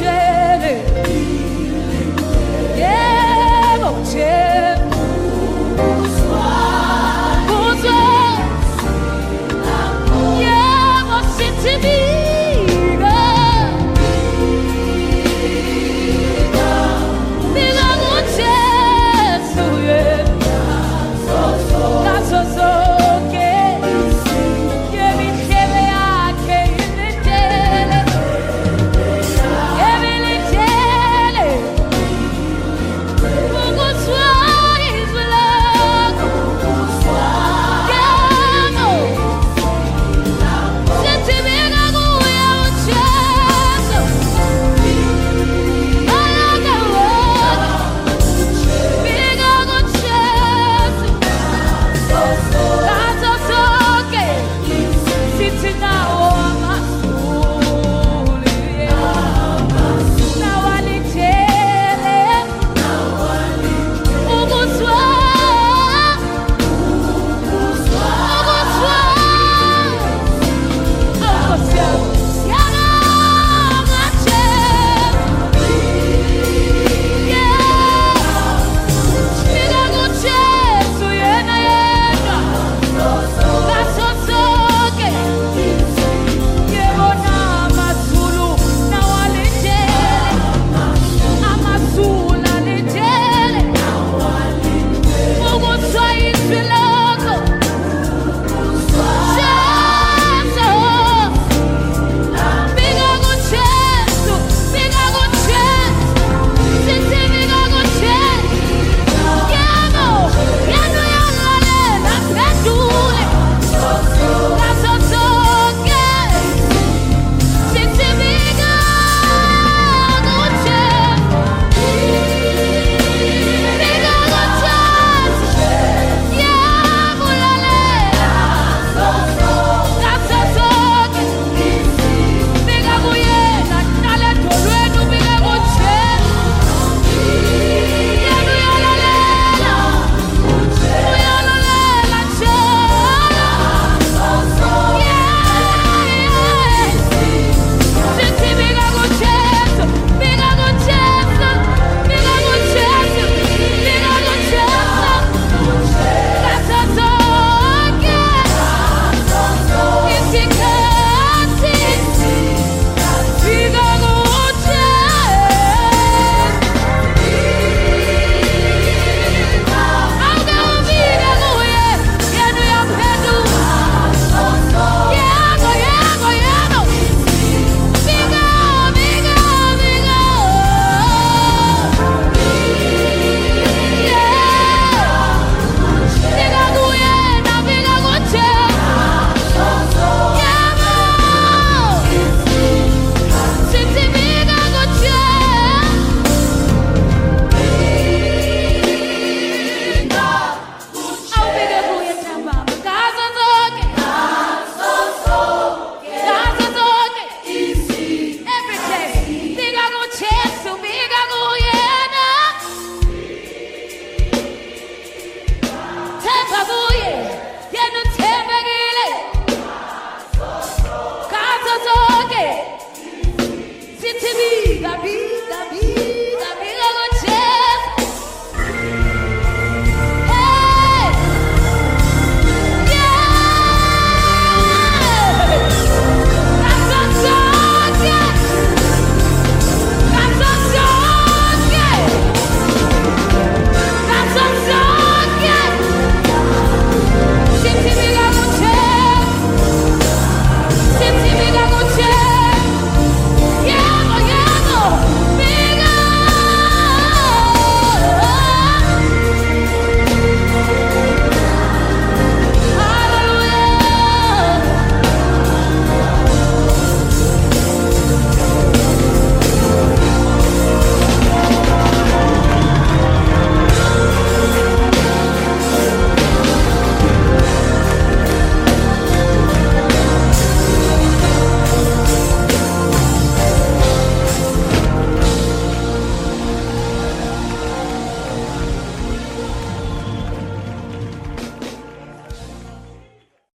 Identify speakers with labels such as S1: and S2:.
S1: ر